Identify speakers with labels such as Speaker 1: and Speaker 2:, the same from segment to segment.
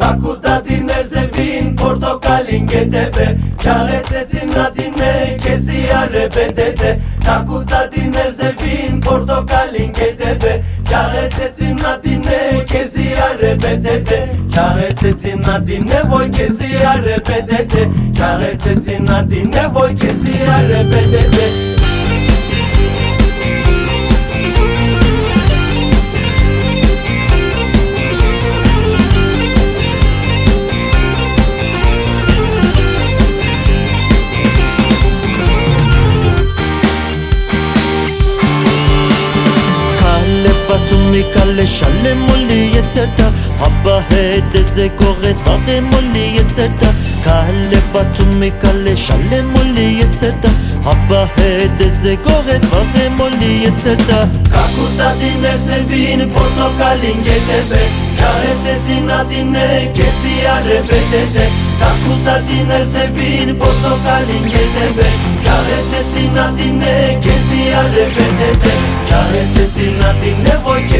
Speaker 1: Կակուտադիրներ զևին, պորտոկալին գետեպե Կյաղեցեցին նադինե, կեսի արեպե դետե Կակուտադիրներ զևին, պորտոկալին գետեպե Կյաղեցեցին նադինե, կեսի արեպե դետե Կյաղեցեցին նադինե, ոյ կեսի արեպե դետե Կյաղեցեցին նադինե, ոյ կեսի արեպե դետե Բացումի կալե շալե մոլի եծերտա Հաբա հետ է զեկողետ վաղ է մոլի եծերտա Կալե բացումի կալե շալե մոլի եծերտա Հաբա հետ է զեկողետ վաղ է մոլի եծերտա Կակուտադին է սևին պորտոկալին գետեպե Կարեցեցին ատինե կեսի արեպետետե Կակուտադին է սևին պորտոկալին գետեպե Կարեցեցին ատինե կեսի արեպետետե Քարեցեցին ատինե ոյ քեսի արեպետետե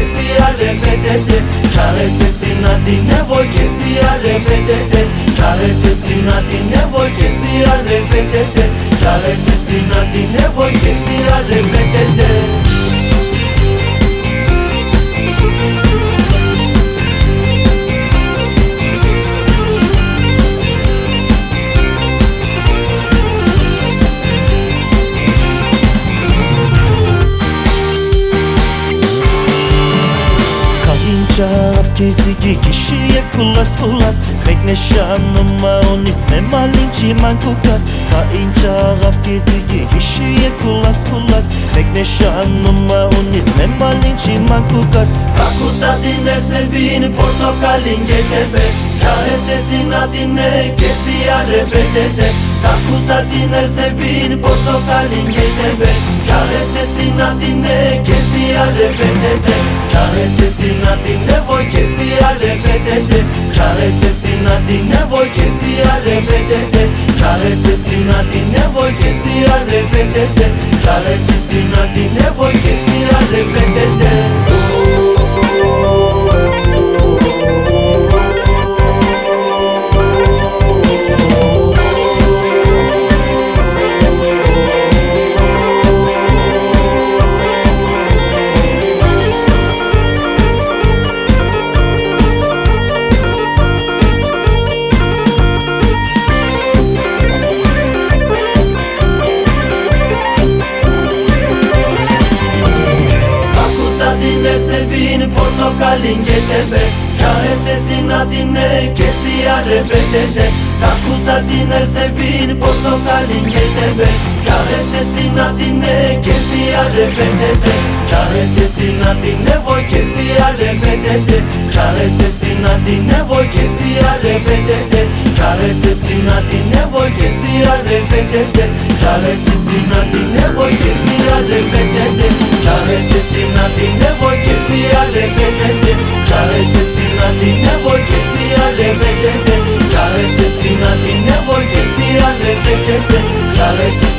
Speaker 1: repetete Charete zinati nevoi che sia repetete Charete zinati nevoi che sia repetete Charete zinati nevoi che sia repetete кезиги кишия кулас кулас мекнешанума он исме малинчи ман кукас ка инчагап кезиги кишия кулас кулас мекнешанума он исме малинчи ман кукас какутадине севини портокалингетебе Karetezin kesiyare bedede Takuta diner sevin portakalin getebe Karetezin adine kesiyare bedede vedete Krarețeți na din nevoi că si are vedete Krarețeți na din nevoi că si are vedete Krarețeți na galingete be Kaetzezin adine keziare betete Kakutatin erzebin posto galingete be Kaetzezin adine keziare betete Kaetzezin adine voi keziare betete Kaetzezin adine voi keziare betete Kaetzezin adine voi keziare betete Kaetzezin adine voi keziare betete Kaetzezin adine voi keziare betete Kalite